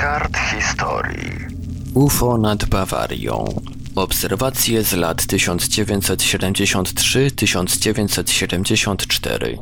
kart historii. UFO nad Bawarią. Obserwacje z lat 1973-1974.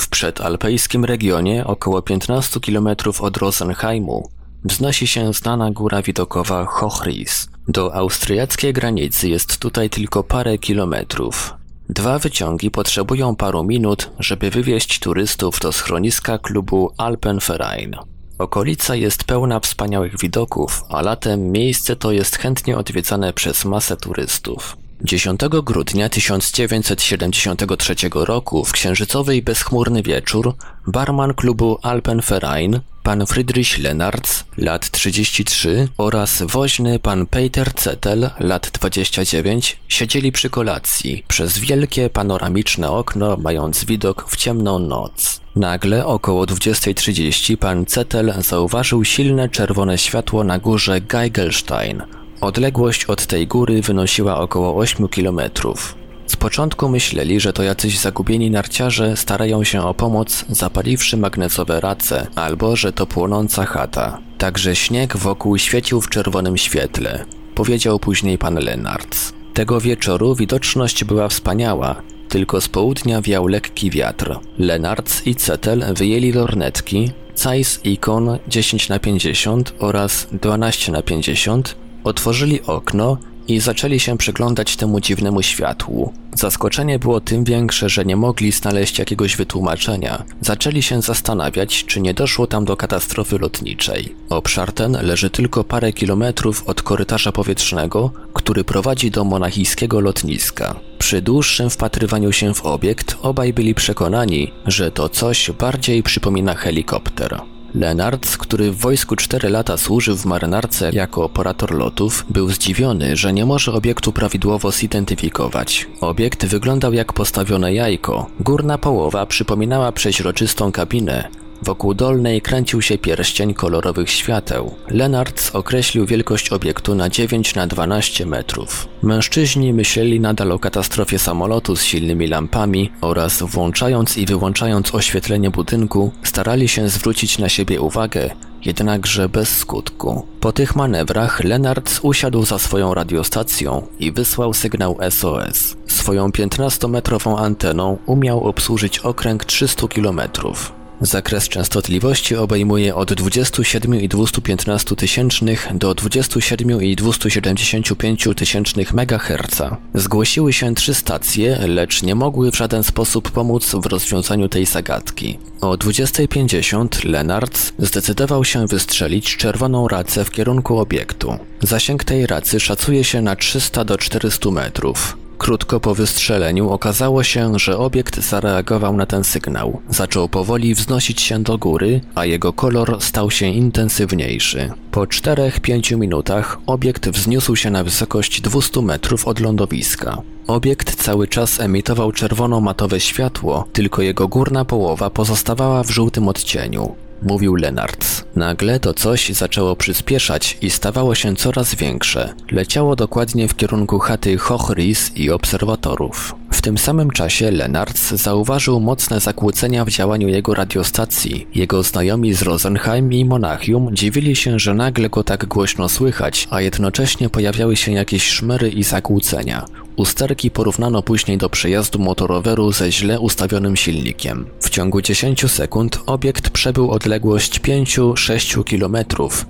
W przedalpejskim regionie, około 15 km od Rosenheimu, wznosi się znana góra widokowa Hochris. Do austriackiej granicy jest tutaj tylko parę kilometrów. Dwa wyciągi potrzebują paru minut, żeby wywieźć turystów do schroniska klubu Alpenverein. Okolica jest pełna wspaniałych widoków, a latem miejsce to jest chętnie odwiedzane przez masę turystów. 10 grudnia 1973 roku w księżycowy i bezchmurny wieczór barman klubu Alpenverein pan Friedrich Lenartz, lat 33 oraz woźny pan Peter Zettel, lat 29 siedzieli przy kolacji przez wielkie panoramiczne okno mając widok w ciemną noc. Nagle około 20.30 pan Zettel zauważył silne czerwone światło na górze Geigelstein, Odległość od tej góry wynosiła około 8 kilometrów. Z początku myśleli, że to jacyś zagubieni narciarze starają się o pomoc zapaliwszy magnesowe race, albo że to płonąca chata. Także śnieg wokół świecił w czerwonym świetle, powiedział później pan Lenartz. Tego wieczoru widoczność była wspaniała, tylko z południa wiał lekki wiatr. Lenartz i Cetel wyjęli lornetki, Zeiss Ikon 10 na 50 oraz 12 na 50 Otworzyli okno i zaczęli się przyglądać temu dziwnemu światłu. Zaskoczenie było tym większe, że nie mogli znaleźć jakiegoś wytłumaczenia. Zaczęli się zastanawiać, czy nie doszło tam do katastrofy lotniczej. Obszar ten leży tylko parę kilometrów od korytarza powietrznego, który prowadzi do monachijskiego lotniska. Przy dłuższym wpatrywaniu się w obiekt obaj byli przekonani, że to coś bardziej przypomina helikopter. Lenartz, który w wojsku 4 lata służył w marynarce jako operator lotów, był zdziwiony, że nie może obiektu prawidłowo zidentyfikować. Obiekt wyglądał jak postawione jajko. Górna połowa przypominała przeźroczystą kabinę, Wokół dolnej kręcił się pierścień kolorowych świateł. Lenartz określił wielkość obiektu na 9 na 12 metrów. Mężczyźni myśleli nadal o katastrofie samolotu z silnymi lampami oraz włączając i wyłączając oświetlenie budynku, starali się zwrócić na siebie uwagę, jednakże bez skutku. Po tych manewrach Lenartz usiadł za swoją radiostacją i wysłał sygnał SOS. Swoją 15-metrową anteną umiał obsłużyć okręg 300 kilometrów. Zakres częstotliwości obejmuje od 27,215 tysięcznych do 27,275 tysięcznych MHz. Zgłosiły się trzy stacje, lecz nie mogły w żaden sposób pomóc w rozwiązaniu tej zagadki. O 20.50 Lenartz zdecydował się wystrzelić czerwoną racę w kierunku obiektu. Zasięg tej racy szacuje się na 300 do 400 metrów. Krótko po wystrzeleniu okazało się, że obiekt zareagował na ten sygnał. Zaczął powoli wznosić się do góry, a jego kolor stał się intensywniejszy. Po 4-5 minutach obiekt wzniósł się na wysokość 200 metrów od lądowiska. Obiekt cały czas emitował czerwono-matowe światło, tylko jego górna połowa pozostawała w żółtym odcieniu mówił Lenartz. Nagle to coś zaczęło przyspieszać i stawało się coraz większe. Leciało dokładnie w kierunku chaty Hochris i obserwatorów. W tym samym czasie Lenartz zauważył mocne zakłócenia w działaniu jego radiostacji. Jego znajomi z Rosenheim i Monachium dziwili się, że nagle go tak głośno słychać, a jednocześnie pojawiały się jakieś szmery i zakłócenia. Usterki porównano później do przejazdu motoroweru ze źle ustawionym silnikiem. W ciągu 10 sekund obiekt przebył odległość 5-6 km.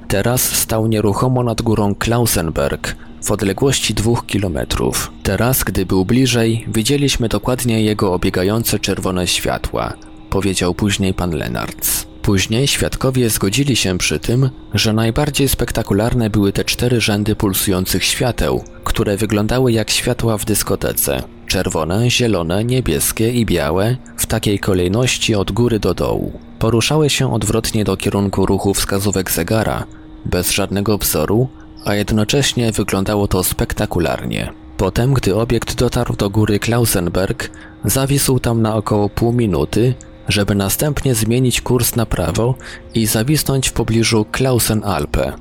Teraz stał nieruchomo nad górą Klausenberg, w odległości 2 km. Teraz, gdy był bliżej, widzieliśmy dokładnie jego obiegające czerwone światła, powiedział później pan Lenartz. Później świadkowie zgodzili się przy tym, że najbardziej spektakularne były te cztery rzędy pulsujących świateł, które wyglądały jak światła w dyskotece. Czerwone, zielone, niebieskie i białe, w takiej kolejności od góry do dołu. Poruszały się odwrotnie do kierunku ruchu wskazówek zegara, bez żadnego wzoru, a jednocześnie wyglądało to spektakularnie. Potem, gdy obiekt dotarł do góry Klausenberg, zawisł tam na około pół minuty, żeby następnie zmienić kurs na prawo i zawisnąć w pobliżu Klausenalpe.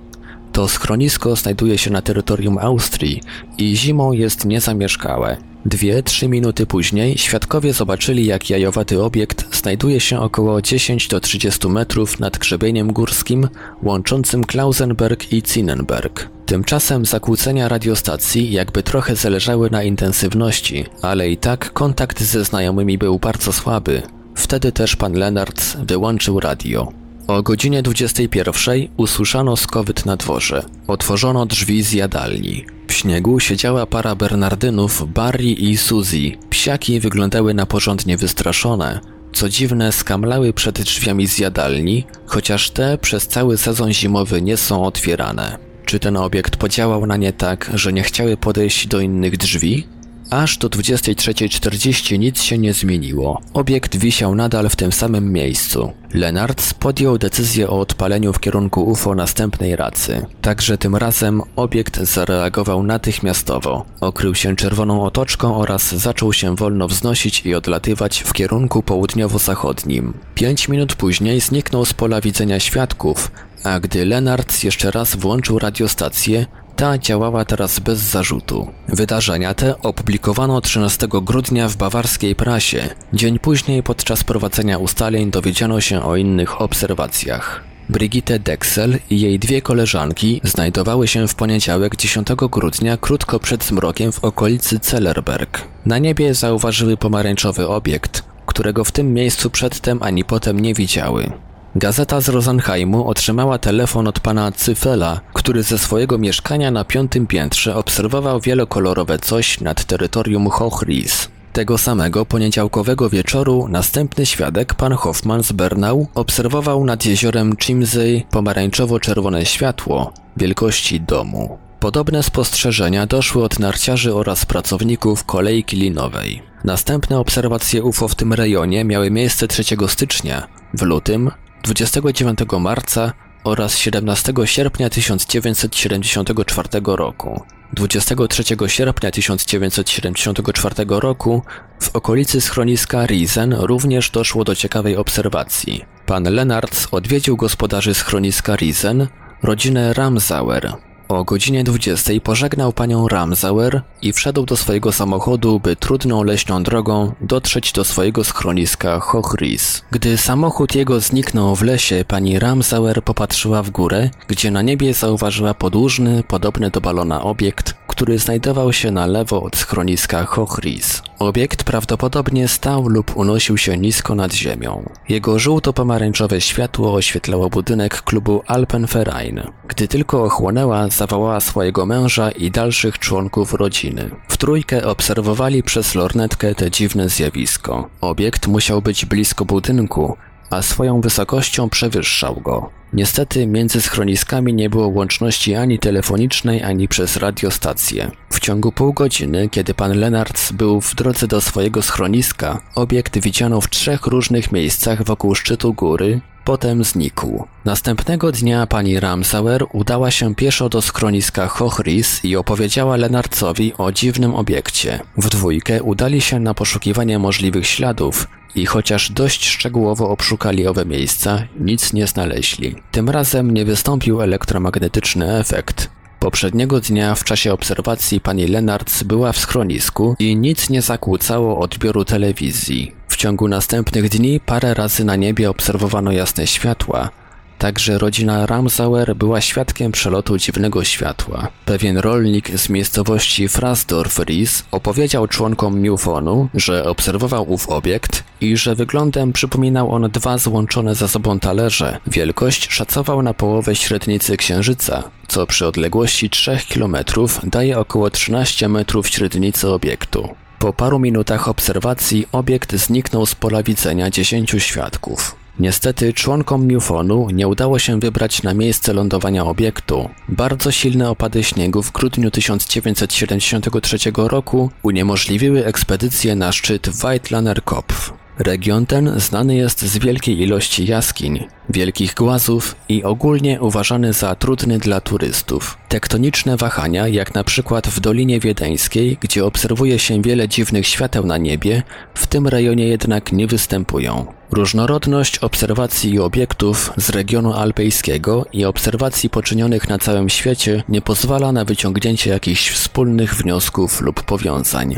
To schronisko znajduje się na terytorium Austrii i zimą jest niezamieszkałe. Dwie, trzy minuty później świadkowie zobaczyli, jak jajowaty obiekt znajduje się około 10 do 30 metrów nad grzebieniem górskim łączącym Klausenberg i Zinnenberg. Tymczasem zakłócenia radiostacji jakby trochę zależały na intensywności, ale i tak kontakt ze znajomymi był bardzo słaby. Wtedy też pan Lenartz wyłączył radio. O godzinie 21 usłyszano skowyt na dworze. Otworzono drzwi z jadalni. W śniegu siedziała para Bernardynów Barry i Suzy. Psiaki wyglądały na porządnie wystraszone. Co dziwne, skamlały przed drzwiami z jadalni, chociaż te przez cały sezon zimowy nie są otwierane. Czy ten obiekt podziałał na nie tak, że nie chciały podejść do innych drzwi? Aż do 23.40 nic się nie zmieniło. Obiekt wisiał nadal w tym samym miejscu. Lenartz podjął decyzję o odpaleniu w kierunku UFO następnej racy. Także tym razem obiekt zareagował natychmiastowo. Okrył się czerwoną otoczką oraz zaczął się wolno wznosić i odlatywać w kierunku południowo-zachodnim. Pięć minut później zniknął z pola widzenia świadków, a gdy Lenartz jeszcze raz włączył radiostację, ta działała teraz bez zarzutu. Wydarzenia te opublikowano 13 grudnia w bawarskiej prasie. Dzień później podczas prowadzenia ustaleń dowiedziano się o innych obserwacjach. Brigitte Dexel i jej dwie koleżanki znajdowały się w poniedziałek 10 grudnia krótko przed zmrokiem w okolicy Zellerberg. Na niebie zauważyły pomarańczowy obiekt, którego w tym miejscu przedtem ani potem nie widziały. Gazeta z Rosenheimu otrzymała telefon od pana Cyfela, który ze swojego mieszkania na piątym piętrze obserwował wielokolorowe coś nad terytorium Hochris. Tego samego poniedziałkowego wieczoru następny świadek, pan Hoffman z Bernau, obserwował nad jeziorem Chimsey pomarańczowo-czerwone światło wielkości domu. Podobne spostrzeżenia doszły od narciarzy oraz pracowników kolejki linowej. Następne obserwacje UFO w tym rejonie miały miejsce 3 stycznia. W lutym 29 marca oraz 17 sierpnia 1974 roku. 23 sierpnia 1974 roku w okolicy schroniska Riesen również doszło do ciekawej obserwacji. Pan Lenartz odwiedził gospodarzy schroniska Riesen, rodzinę Ramsauer, o godzinie 20 pożegnał panią Ramsauer i wszedł do swojego samochodu, by trudną leśną drogą dotrzeć do swojego schroniska Hochris. Gdy samochód jego zniknął w lesie, pani Ramsauer popatrzyła w górę, gdzie na niebie zauważyła podłużny, podobny do balona obiekt, który znajdował się na lewo od schroniska Hochris. Obiekt prawdopodobnie stał lub unosił się nisko nad ziemią. Jego żółto-pomarańczowe światło oświetlało budynek klubu Alpenverein. Gdy tylko ochłonęła, zawołała swojego męża i dalszych członków rodziny. W trójkę obserwowali przez lornetkę te dziwne zjawisko. Obiekt musiał być blisko budynku, a swoją wysokością przewyższał go. Niestety między schroniskami nie było łączności ani telefonicznej, ani przez radiostację. W ciągu pół godziny, kiedy pan Lenartz był w drodze do swojego schroniska, obiekt widziano w trzech różnych miejscach wokół szczytu góry, potem znikł. Następnego dnia pani Ramsauer udała się pieszo do schroniska Hochris i opowiedziała Lenarcowi o dziwnym obiekcie. W dwójkę udali się na poszukiwanie możliwych śladów, i chociaż dość szczegółowo obszukali owe miejsca, nic nie znaleźli. Tym razem nie wystąpił elektromagnetyczny efekt. Poprzedniego dnia w czasie obserwacji pani Lenartz była w schronisku i nic nie zakłócało odbioru telewizji. Ciągu następnych dni parę razy na niebie obserwowano jasne światła, Także rodzina Ramsauer była świadkiem przelotu dziwnego światła. Pewien rolnik z miejscowości Frasdorf-Ries opowiedział członkom Mufonu, że obserwował ów obiekt i że wyglądem przypominał on dwa złączone ze sobą talerze. Wielkość szacował na połowę średnicy Księżyca, co przy odległości 3 km daje około 13 metrów średnicy obiektu. Po paru minutach obserwacji obiekt zniknął z pola widzenia 10 świadków. Niestety członkom Mufonu nie udało się wybrać na miejsce lądowania obiektu. Bardzo silne opady śniegu w grudniu 1973 roku uniemożliwiły ekspedycję na szczyt Weitlaner Kopf. Region ten znany jest z wielkiej ilości jaskiń, wielkich głazów i ogólnie uważany za trudny dla turystów. Tektoniczne wahania, jak na przykład w Dolinie Wiedeńskiej, gdzie obserwuje się wiele dziwnych świateł na niebie, w tym rejonie jednak nie występują. Różnorodność obserwacji i obiektów z regionu alpejskiego i obserwacji poczynionych na całym świecie nie pozwala na wyciągnięcie jakichś wspólnych wniosków lub powiązań.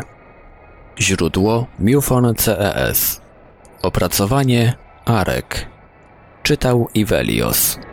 Źródło MUFON CES. Opracowanie Arek. Czytał Ivelios.